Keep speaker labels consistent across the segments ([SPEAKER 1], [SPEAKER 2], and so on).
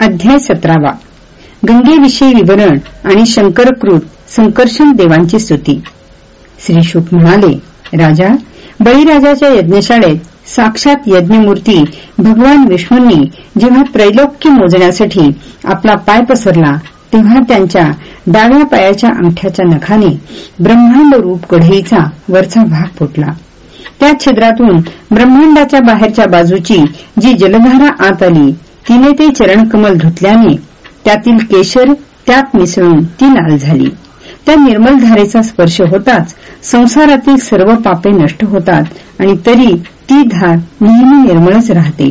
[SPEAKER 1] अध्याय सतरावा. गंगेविषयी विवरण आणि शंकरकृत संकर्षण देवांची स्तुती. श्री शुक म्हणाले राजा बळीराजाच्या यज्ञशाळेत साक्षात यज्ञमूर्ती भगवान विष्णूंनी जेव्हा त्रैलोक्य मोजण्यासाठी आपला पाय पसरला तेव्हा त्यांच्या डाव्या पायाच्या अंगठ्याच्या नखाने ब्रह्मांड रूप कढईचा वरचा भाग फुटला. त्या छिद्रातून ब्रह्मांडाच्या बाहेरच्या बाजूची जी जलधारा आत आली तिने ते चरणकमल धुतल्याने त्यातील केशर त्यात मिसळून ती लाल झाली. त्या निर्मल धारेचा स्पर्श होताच संसारातील सर्व पापे नष्ट होतात आणि तरी ती धार नेहमी निर्मळच राहते.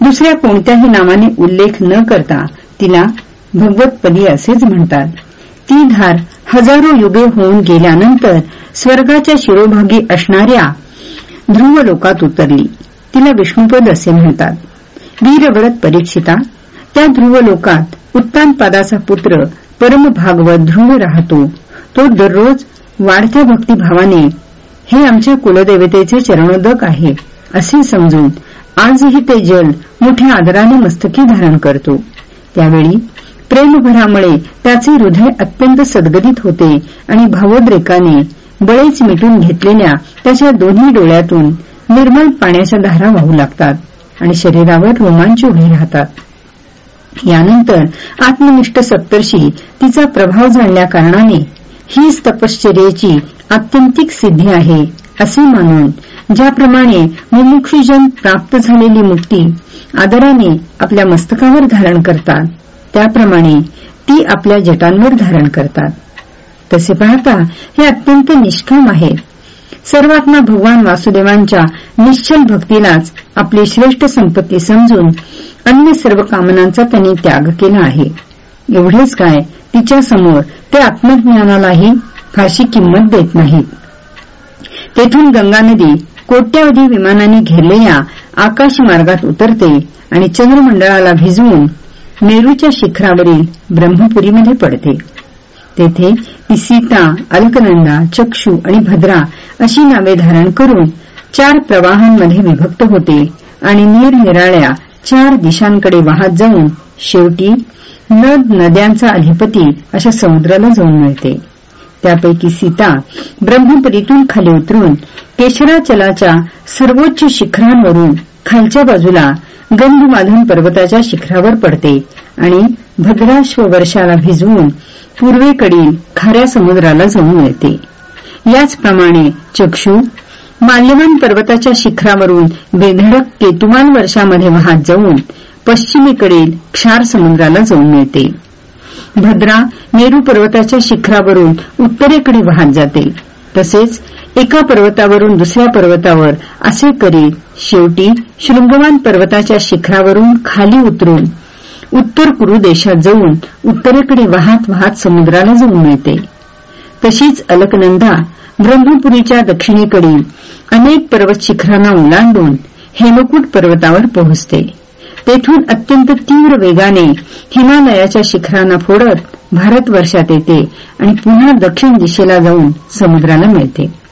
[SPEAKER 1] दुसऱ्या कोणत्याही नावाने उल्लेख न करता तिला भगवतपदी असेच म्हणतात. ती धार हजारो युगे होऊन गेल्यानंतर स्वर्गाच्या शिरोभागी असणाऱ्या ध्रुव लोकात उतरली. तिला विष्णुपद असे म्हणतात. वीरव्रत परीक्षिता त्या ध्रुव लोकात उत्तानपादाचा पुत्र परमभागवत ध्रुव राहतो. तो दररोज वाढत्या भक्तिभावाने हे आमच्या कुलदेवतेचे चरणोदक आहे असे समजून आजही ते जल मोठ्या आदराने मस्तकी धारण करतो. त्यावेळी प्रेमभरामुळे त्याचे हृदय अत्यंत सद्गदित होते आणि भावोद्रेकाने बळेच मिटून घेतलेल्या त्याच्या दोन्ही डोळ्यातून निर्मळ पाण्याच्या धारा वाहू लागतात. आणि शरीरावर रोमांच उभे राहतात. यानंतर आत्मनिष्ठ सप्तर्षी तिचा प्रभाव जाणल्या कारणाने हीच तपश्चर्याची आत्यंतिक सिद्धी आहे असे मानून ज्याप्रमाणे मुमुक्षुजन प्राप्त झालेली मुक्ती आदराने आपल्या मस्तकावर धारण करतात त्याप्रमाणे ती आपल्या जटांवर धारण करतात. तसे पाहता हे अत्यंत निष्काम आहे. सर्वात्मा भगवान वासुदेवांच्या निश्चल भक्तीलाच आपली श्रेष्ठ संपत्ती समजून अन्य सर्व कामनांचा त्यांनी त्याग केला आहे. एवढेच काय तिच्यासमोर ते आत्मज्ञानालाही फाशी किंमत देत नाहीत तेथून गंगा नदी कोट्यावधी विमानांनी घेरलेल्या आकाशमार्गात उतरते आणि चंद्रमंडळाला भिजवून मेरूच्या शिखरावरील ब्रह्मपुरीमध्ये पडते. तेथे ती सीता अलकनंदा चक्षु आणि भद्रा अशी नावे धारण करून चार प्रवाहांमध्ये विभक्त होते आणि निरनिराळ्या चार दिशांकडे वाहत जाऊन शेवटी नद नद्यांचा अधिपती अशा समुद्राला जाऊन मिळते. त्यापैकी सीता ब्रह्मपुरीतून खाली उतरून केशराचलाच्या सर्वोच्च शिखरांवरून खालच्या बाजूला गंधमाधन पर्वताच्या शिखरावर पडते आणि भद्राश्व वर्षाला भिजवून पूर्वेकडील खाऱ्या समुद्राला जाऊन मिळते. याचप्रमाणे चक्षू माल्यवान पर्वताच्या शिखरावरून बेधडक केतुमान वर्षामध्ये वाहत जाऊन पश्चिमेकडील क्षार समुद्राला जाऊन मिळते. भद्रा मेरू पर्वताच्या शिखरावरून उत्तरेकडे वाहत जाते. तसेच एका पर्वतावरून दुसऱ्या पर्वतावर असे करीत शेवटी शृंगवान पर्वताच्या शिखरावरून खाली उतरून उत्तर कुरु देशात जाऊन उत्तरेकडे वाहत वाहत समुद्राला जाऊन मिळते. तशीच अलकनंदा ब्रह्मपुरीच्या दक्षिणेकडील अनेक पर्वत शिखरांना ओलांडून हेमकूट पर्वतावर पोहोचते. तेथून अत्यंत तीव्र वेगाने हिमालयाच्या शिखरांना फोडत भारतवर्षात येते आणि पुन्हा दक्षिण दिशेला जाऊन समुद्राला मिळते.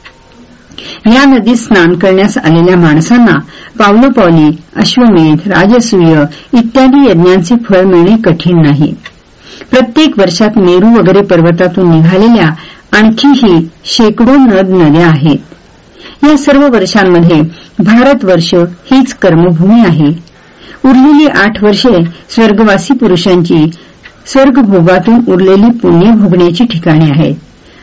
[SPEAKER 1] या नदीत स्नान करण्यास आलेल्या माणसांना पावलोपावली अश्वमेध राजसूय इत्यादी यज्ञांचे फळ मिळणे कठीण नाही. प्रत्येक वर्षात मेरू वगैरे पर्वतातून निघालेल्या आणखीही शेकडो नद नद्या आहेत. या सर्व वर्षांमध्ये भारतवर्ष हीच कर्मभूमी आहे. उरलेली आठ वर्षे स्वर्गवासी पुरुषांची स्वर्गभोगातून उरलेली पुण्य भोगण्याची ठिकाणे आहेत.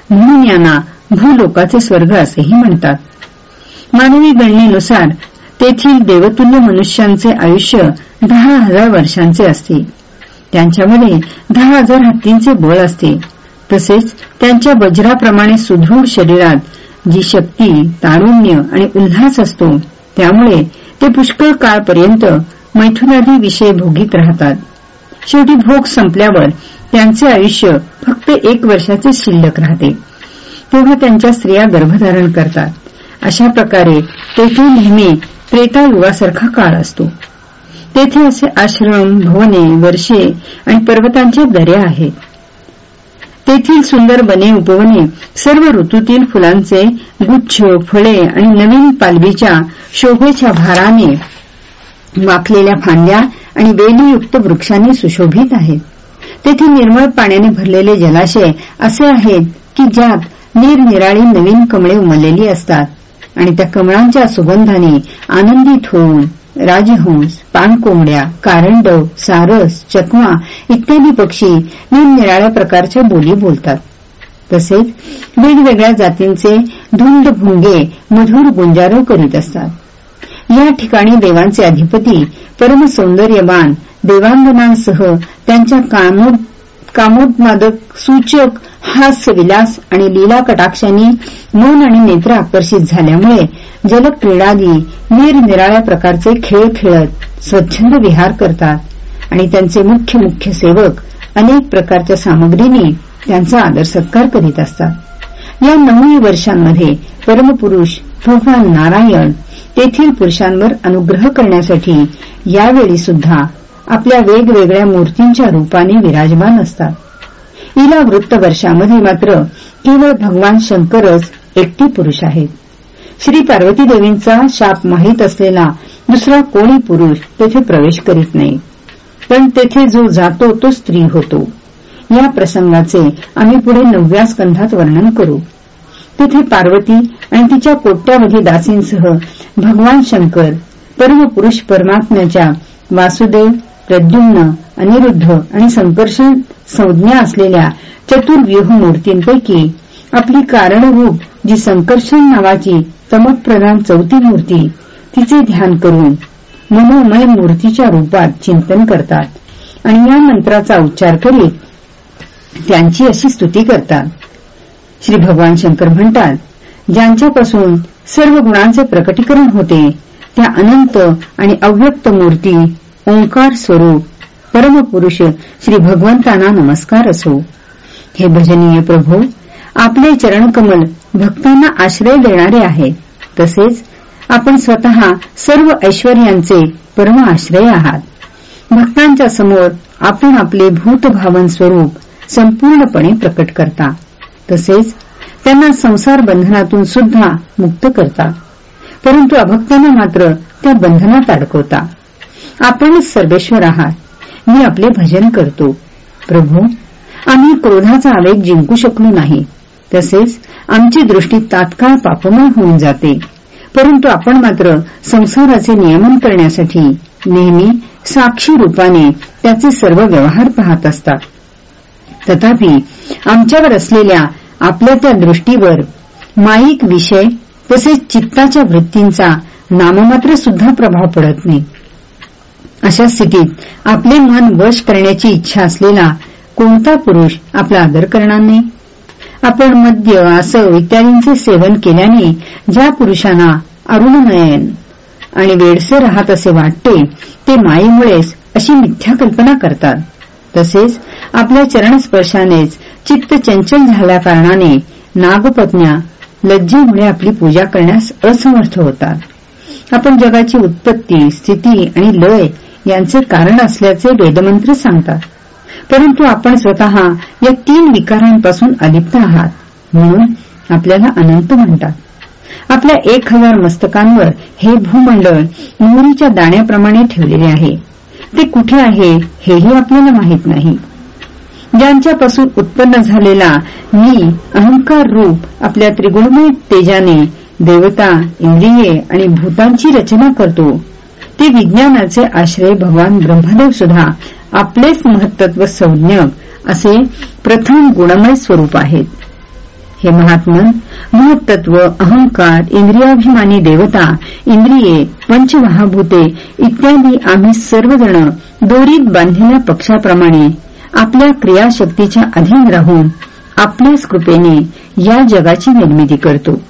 [SPEAKER 1] म्हणून यांना भूलोकाचे स्वर्ग असेही म्हणतात. मानवी गणनेनुसार तेथील देवतुल्य मनुष्यांचे आयुष्य दहा हजार वर्षांचे असते. त्यांच्यामध्ये दहा हजार हत्तींचे बळ असते. तसेच त्यांच्या वज्राप्रमाणे सुदृढ शरीरात जी शक्ती तारुण्य आणि उल्हास असतो त्यामुळे ते पुष्कळ काळपर्यंत मैथुनादी विषय भोगीत राहतात. शेवटी भोग संपल्यावर त्यांचे आयुष्य फक्त एक वर्षाचे शिल्लक राहते. तेव्हा त्यांच्या स्त्रिया गर्भधारण करतात. अशा प्रकारे तेथे नेहमी त्रेतायुगासारखा काळ असतो. तेथे असे आश्रम भवने वर्षे आणि पर्वतांच्या दऱ्या आहेत. तेथील सुंदर बने उपवने सर्व ऋतूतील फुलांचे गुच्छ फळे आणि नवीन पालवीच्या शोभेच्या भाराने वाकलेल्या फांद्या आणि वेलीयुक्त वृक्षांनी सुशोभित आहेत. तेथे निर्मळ पाण्याने भरलेले जलाशय असे आहेत की ज्यात निरनिराळी नवीन कमळे उमललेली असतात. आणि त्या कमळांच्या सुगंधाने आनंदित होऊन राजहंस पाणकोंबड्या कारंडव सारस चकमा इत्यादी पक्षी निरनिराळ्या प्रकारच्या बोली बोलतात. तसेच वेगवेगळ्या जातींचे धुंद भुंगे मधुर गुंजारव करीत असतात. या ठिकाणी देवांचे अधिपती परमसौंदर्यवान देवांगनांसह त्यांच्या कामोदमादक सूचक हास्यविलास आणि लीला कटाक्षांनी मन आणि नेत्र आकर्षित झाल्यामुळे जलक्रीडादी निरनिराळ्या प्रकारचे खेळ खेळत स्वच्छंद विहार करतात. आणि त्यांचे मुख्य मुख्य सेवक अनेक प्रकारच्या सामग्रीने त्यांचा आदर सत्कार करीत असतात. या नऊही वर्षांमध्ये परमपुरुष भगवान नारायण तेथील पुरुषांवर अनुग्रह करण्यासाठी यावेळी सुद्धा आपल्या वेगवेगळ्या मूर्तींच्या रूपाने विराजमान असतात. इला वृत्तवर्षामध्ये मात्र केवळ भगवान शंकरच एकटी पुरुष आहेत. श्री पार्वती देवींचा शाप माहीत असलेला दुसरा कोणी पुरुष तेथे प्रवेश करीत नाही. पण तेथे जो जातो तो स्त्री होतो. या प्रसंगाचे आम्ही पुढे नवव्या स्कंधात वर्णन करू. तिथे पार्वती आणि तिच्या कोट्यावधी दासींसह भगवान शंकर परमपुरुष परमात्म्याच्या वासुदेव प्रद्युम्न अनिरुद्ध आणि संकर्षण संज्ञा असलेल्या चतुर्व्यूह मूर्तींपैकी आपली कारणरूप जी संकर्षण नावाची तमप्रधान चौथी मूर्ती तिचे ध्यान करून मनोमय मूर्तीच्या रूपात चिंतन करतात आणि या मंत्राचा उच्चार करीत त्यांची अशी स्तुती करतात. श्री भगवान शंकर म्हणतात ज्यांच्यापासून सर्व गुणांचे प्रकटीकरण होते त्या अनंत आणि अव्यक्त मूर्ती ओंकार स्वरूप परमपुरुष श्री भगवंतांना नमस्कार असो. हे भजनीय प्रभू आपले चरणकमल भक्तांना आश्रय देणारे आहे. तसेच आपण स्वतः सर्व ऐश्वर्यांचे परम आश्रय आहात. भक्तांच्या समोर आपण आपले भूतभावन स्वरूप संपूर्णपणे प्रकट करता. तसेच त्यांना संसार बंधनातून सुद्धा मुक्त करता. परंतु अभक्तांना मात्र त्या बंधनात अडकवता. आपणच सर्वेश्वर आहात. मी आपले भजन करतो. प्रभू आम्ही क्रोधाचा आवेग जिंकू शकलो नाही. तसेच आमची दृष्टी तात्काळ पापमय होऊन जाते. परंतु आपण मात्र संसाराचे नियमन करण्यासाठी नेहमी साक्षी रूपाने त्याचे सर्व व्यवहार पाहत असतात. तथापि आमच्यावर असलेल्या आपल्या त्या दृष्टीवर माईक विषय तसेच चित्ताच्या वृत्तींचा नाममात्र सुद्धा प्रभाव पडत नाही. अशा स्थितीत आपले मन वश करण्याची इच्छा असलेला कोणता पुरुष आपला आदर करणार नाही? आपण मद्य आसव इत्यादींचे सेवन केल्याने ज्या पुरुषांना अरुणनयन आणि वेडसे राहत असे वाटते ते मायेमुळेच अशी मिथ्या कल्पना करतात. तसेच आपल्या चरणस्पर्शानेच चित्त चंचल झाल्याकारणाने नागपत्न्या लज्जेमुळे आपली पूजा करण्यास असमर्थ होतात. आपण जगाची उत्पत्ती स्थिती आणि लय यांचे कारण असल्याचे वेदमंत्री सांगतात. परंतु आपण स्वतः या तीन विकारांपासून अलिप्त आहात म्हणून आपल्याला अनंत म्हणतात. आपल्या एक हजार मस्तकांवर हे भूमंडळ मोहरीच्या दाण्याप्रमाणे ठेवलेले आहे. ते कुठे आहे हेही आपल्याला माहीत नाही. ज्यांच्यापासून उत्पन्न झालेला मी अहंकार रूप आपल्या त्रिगुणमय तेजाने देवता इंद्रिये आणि भूतांची रचना करतो ते विज्ञानाचे आश्रय भगवान ब्रह्मदेव सुद्धा आपलेच महत्त्व संज्ञक असे प्रथम गुणमय स्वरूप आहेत. हे महात्मन महत्त्व अहंकार इंद्रियाभिमानी देवता इंद्रिये पंचमहाभूते इत्यादी आम्ही सर्वजण दोरीत बांधलेल्या पक्षाप्रमाणे आपल्या क्रियाशक्तीच्या अधीन राहून आपल्याच कृपेने या जगाची निर्मिती करतो.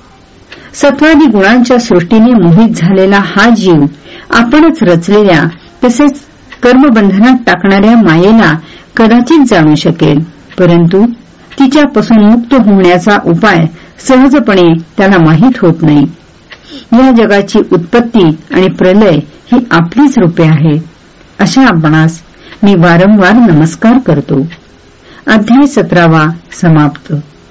[SPEAKER 1] सत्वादी गुणांच्या सृष्टीने मोहित झालेला हा जीव आपणच रचलेल्या तसेच कर्मबंधनात टाकणाऱ्या मायेला कदाचित जाणू शकेल. परंतु तिच्यापासून मुक्त होण्याचा उपाय सहजपणे त्याला माहीत होत नाही. या जगाची उत्पत्ती आणि प्रलय ही आपलीच रूपे आहेत अशा आपणास मी वारंवार नमस्कार करतो. अध्याय सतरावा समाप्त.